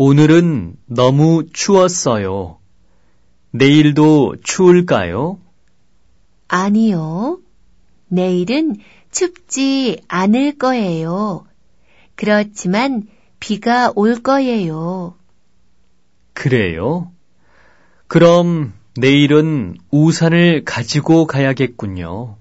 오늘은 너무 추웠어요. 내일도 추울까요? 아니요. 내일은 춥지 않을 거예요. 그렇지만 비가 올 거예요. 그래요? 그럼 내일은 우산을 가지고 가야겠군요.